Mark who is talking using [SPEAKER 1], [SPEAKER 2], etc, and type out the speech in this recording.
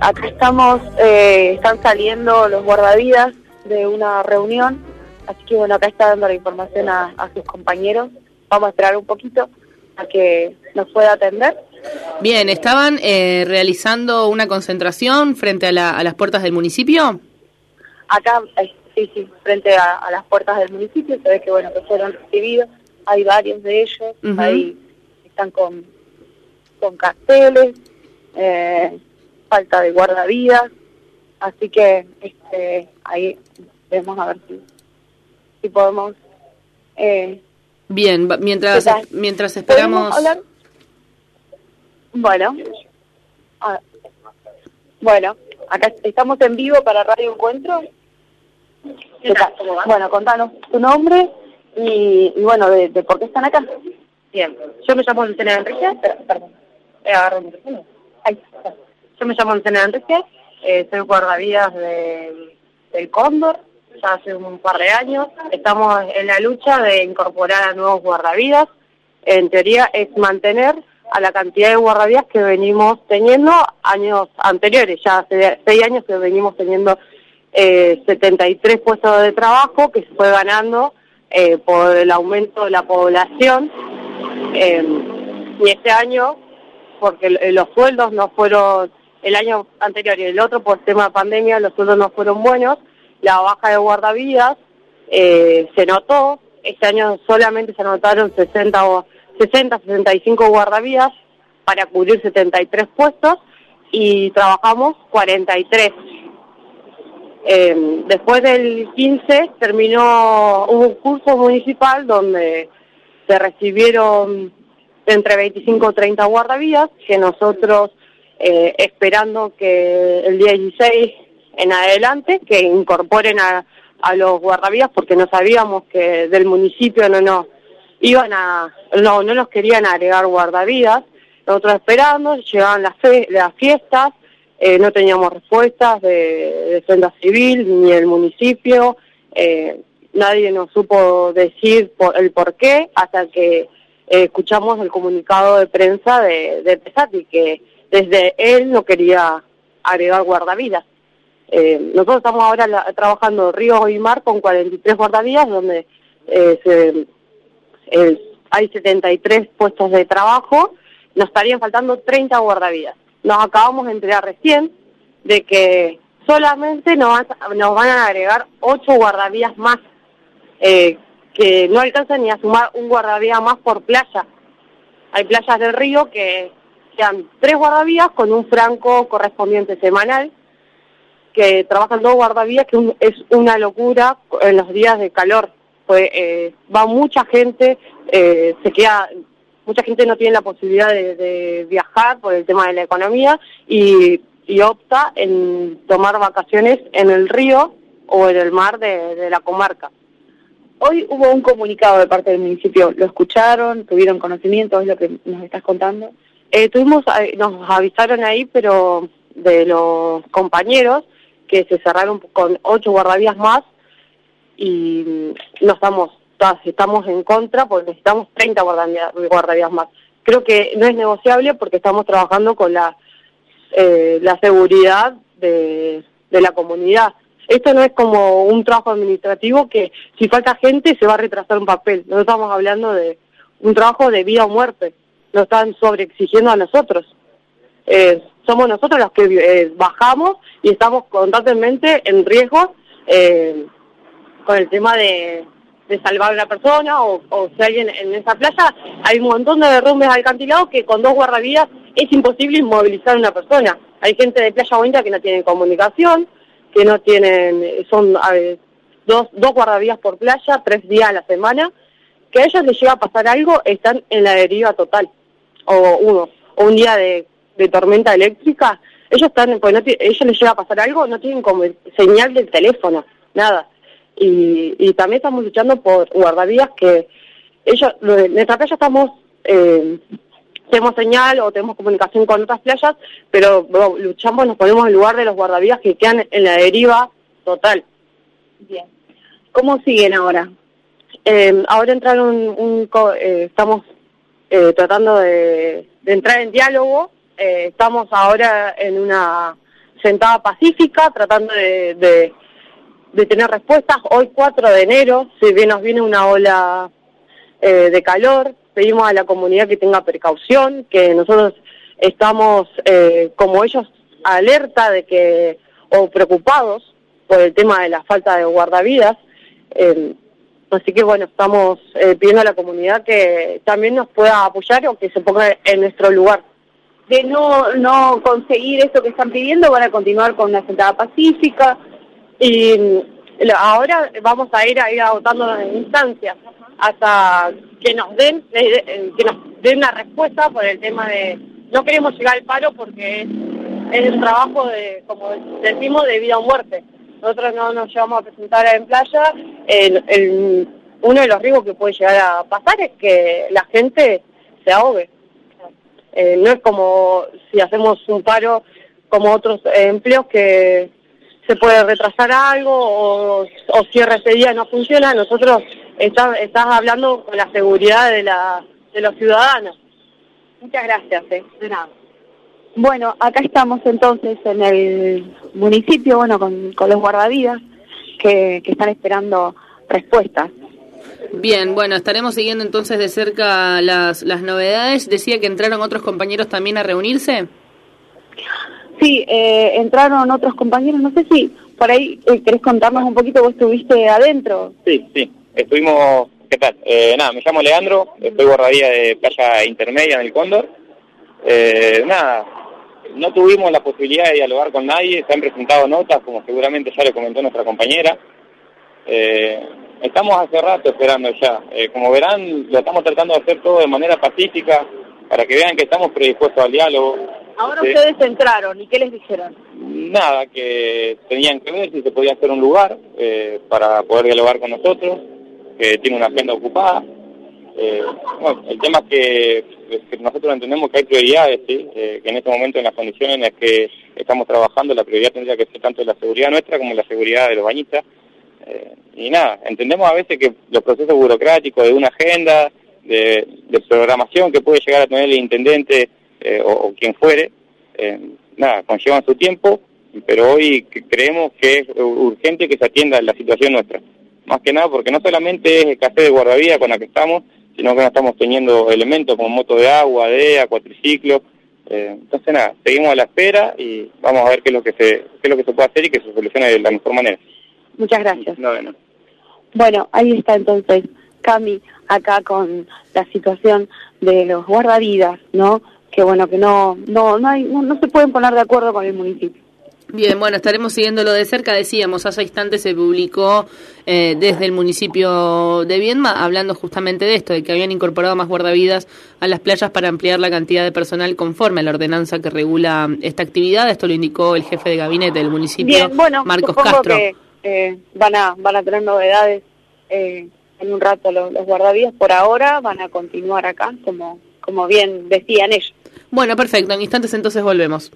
[SPEAKER 1] Acá estamos, eh, están saliendo los guardavidas de una reunión, así que bueno, acá está dando la información a, a sus compañeros. Vamos a esperar un poquito a que nos pueda atender.
[SPEAKER 2] Bien, ¿estaban eh, realizando una concentración frente a, la- a las puertas del municipio?
[SPEAKER 1] Acá, eh, sí, sí, frente a, a las puertas del municipio, se ve que bueno, que fueron recibidos, hay varios de ellos, ahí están con, con carteles, eh, falta de guardavidas, así que este, ahí vemos a ver si, si podemos... Eh,
[SPEAKER 2] Bien, mientras, mientras
[SPEAKER 1] ¿Podemos
[SPEAKER 2] esperamos...
[SPEAKER 1] hablar? Bueno. Ah, bueno, acá estamos en vivo para Radio Encuentro. ¿Qué tal? Bueno, contanos tu nombre y, y bueno, de, de por qué están acá.
[SPEAKER 3] Bien, yo me llamo Lucena Enrique, per- perdón, eh, agarro el micrófono.
[SPEAKER 1] Ahí.
[SPEAKER 3] Yo me llamo Lucena Enrique, eh, soy guardavidas de, del Cóndor, ya hace un par de años. Estamos en la lucha de incorporar a nuevos guardavidas. En teoría es mantener a la cantidad de guardavidas que venimos teniendo años anteriores. Ya hace seis años que venimos teniendo eh, 73 puestos de trabajo que se fue ganando eh, por el aumento de la población. Eh, y este año, porque los sueldos no fueron, el año anterior y el otro por tema de pandemia, los sueldos no fueron buenos, la baja de guardavidas eh, se notó, este año solamente se anotaron 60 o 60, 65 guardavidas para cubrir 73 puestos y trabajamos 43. Eh, después del 15 terminó un curso municipal donde se recibieron entre 25 o 30 guardavidas que nosotros eh, esperando que el día 16 en adelante que incorporen a, a los guardavidas porque no sabíamos que del municipio no nos iban a no no nos querían agregar guardavidas. Nosotros esperando llegaban las fe- las fiestas eh, no teníamos respuestas de defensa civil ni el municipio eh, nadie nos supo decir por, el por qué hasta que eh, escuchamos el comunicado de prensa de, de Pesati que desde él no quería agregar guardavidas eh, nosotros estamos ahora la- trabajando río y mar con 43 guardavidas donde eh, se, hay 73 puestos de trabajo, nos estarían faltando 30 guardavidas. Nos acabamos de enterar recién de que solamente nos van a agregar 8 guardavidas más, eh, que no alcanzan ni a sumar un guardavía más por playa. Hay playas del río que sean tres guardavías con un franco correspondiente semanal, que trabajan dos guardavías, que un- es una locura en los días de calor. Pues eh, va mucha gente, eh, se queda, mucha gente no tiene la posibilidad de, de viajar por el tema de la economía y, opta en tomar vacaciones en el río o en el mar de la comarca.
[SPEAKER 1] Hoy hubo un comunicado de parte del municipio. ¿Lo escucharon? ¿Tuvieron conocimiento? ¿Es lo que nos estás contando?
[SPEAKER 3] Eh, tuvimos, eh, nos avisaron ahí, pero de los compañeros que se cerraron con ocho guardavías más y mm, no estamos, ta- estamos en contra porque necesitamos 30 guardavías, guardavías más. Creo que no es negociable porque estamos trabajando con la, eh, la seguridad de, de la comunidad. Esto no es como un trabajo administrativo que si falta gente se va a retrasar un papel. No estamos hablando de un trabajo de vida o muerte. Nos están sobreexigiendo a nosotros. Eh, somos nosotros los que eh, bajamos y estamos constantemente en riesgo eh, con el tema de, de salvar a una persona o, o si alguien en esa playa hay un montón de derrumbes alcantilados que con dos guardavidas es imposible inmovilizar a una persona. Hay gente de Playa Bonita que no tiene comunicación, que no tienen, son eh, dos, dos guardavías por playa, tres días a la semana, que a ellos les llega a pasar algo, están en la deriva total, o uno, o un día de, de tormenta eléctrica, ellos están, pues no ellos les llega a pasar algo, no tienen como señal del teléfono, nada. Y, y también estamos luchando por guardavías que ellos, en nuestra playa estamos, eh, tenemos señal o tenemos comunicación con otras playas, pero bueno, luchamos, nos ponemos en lugar de los guardavías que quedan en la deriva total.
[SPEAKER 1] Bien. ¿Cómo siguen ahora?
[SPEAKER 3] Eh, ahora entraron un, un co- eh, estamos eh, tratando de, de entrar en diálogo. eh, estamos ahora en una sentada pacífica, tratando de, de, tener respuestas. Hoy 4 de enero, si bien nos viene una ola eh, de calor, pedimos a la comunidad que tenga precaución, que nosotros estamos, eh, como ellos, alerta de que, o preocupados por el tema de la falta de guardavidas. Eh, así que bueno, estamos pidiendo a la comunidad que también nos pueda apoyar o que se ponga en nuestro lugar
[SPEAKER 1] de no, no conseguir eso que están pidiendo, van a continuar con una sentada pacífica.
[SPEAKER 3] Y ahora vamos a ir a ir agotando las instancias hasta que nos den eh, eh, que nos den una respuesta por el tema de no queremos llegar al paro porque es, es un trabajo de como decimos de vida o muerte nosotros no nos llevamos a presentar en playa el, uno de los riesgos que puede llegar a pasar es que la gente se ahogue eh, no es como si hacemos un paro como otros empleos que se puede retrasar algo o, cierre ese día no funciona. Nosotros estás, estás hablando con la seguridad de, la, de los ciudadanos.
[SPEAKER 1] Muchas gracias. Eh. Bueno, acá estamos entonces en el municipio, bueno, con, con los guardavidas que, que están esperando respuestas.
[SPEAKER 2] Bien, bueno, estaremos siguiendo entonces de cerca las, las novedades. Decía que entraron otros compañeros también a reunirse.
[SPEAKER 1] Sí, eh, entraron otros compañeros. No sé si por ahí eh, querés contarnos un poquito, vos estuviste adentro.
[SPEAKER 4] Sí, sí, estuvimos... ¿Qué tal? Eh, nada, me llamo Leandro, estoy guardadía de playa intermedia en el Cóndor. Eh, nada, no tuvimos la posibilidad de dialogar con nadie, se han presentado notas, como seguramente ya lo comentó nuestra compañera. Eh, Estamos hace rato esperando ya. Eh, como verán, lo estamos tratando de hacer todo de manera pacífica para que vean que estamos predispuestos al diálogo.
[SPEAKER 1] Ahora ustedes entraron, ¿y qué les dijeron?
[SPEAKER 4] Nada, que tenían que ver si se podía hacer un lugar eh, para poder dialogar con nosotros, que tiene una agenda ocupada. Eh, bueno, el tema es que, nosotros entendemos que hay prioridades, ¿sí? que en este momento en las condiciones en las que estamos trabajando, la prioridad tendría que ser tanto la seguridad nuestra como la seguridad de los bañistas. Eh, y nada, entendemos a veces que los procesos burocráticos de una agenda, de, programación que puede llegar a tener el intendente eh, o, quien fuere, eh, nada, conllevan su tiempo, pero hoy creemos que es urgente que se atienda la situación nuestra. Más que nada porque no solamente es escasez de guardavía con la que estamos, sino que no estamos teniendo elementos como motos de agua, DEA, cuatriciclos. entonces nada, seguimos a la espera y vamos a ver qué es lo que se, qué es lo que se puede hacer y que se solucione de la mejor manera.
[SPEAKER 1] Muchas gracias.
[SPEAKER 4] No, no.
[SPEAKER 1] Bueno, ahí está entonces Cami acá con la situación de los guardavidas, ¿no? Que bueno, que no no no, hay, no, se pueden poner de acuerdo con el municipio.
[SPEAKER 2] Bien, bueno, estaremos siguiéndolo de cerca. Decíamos, hace instantes se publicó eh, desde el municipio de Viedma hablando justamente de esto, de que habían incorporado más guardavidas a las playas para ampliar la cantidad de personal conforme a la ordenanza que regula esta actividad. Esto lo indicó el jefe de gabinete del municipio, Marcos Castro.
[SPEAKER 1] Eh, van a van a tener novedades eh, en un rato los, los guardavidas. Por ahora van a continuar acá, como, como bien decían ellos.
[SPEAKER 2] Bueno, perfecto. En instantes entonces volvemos.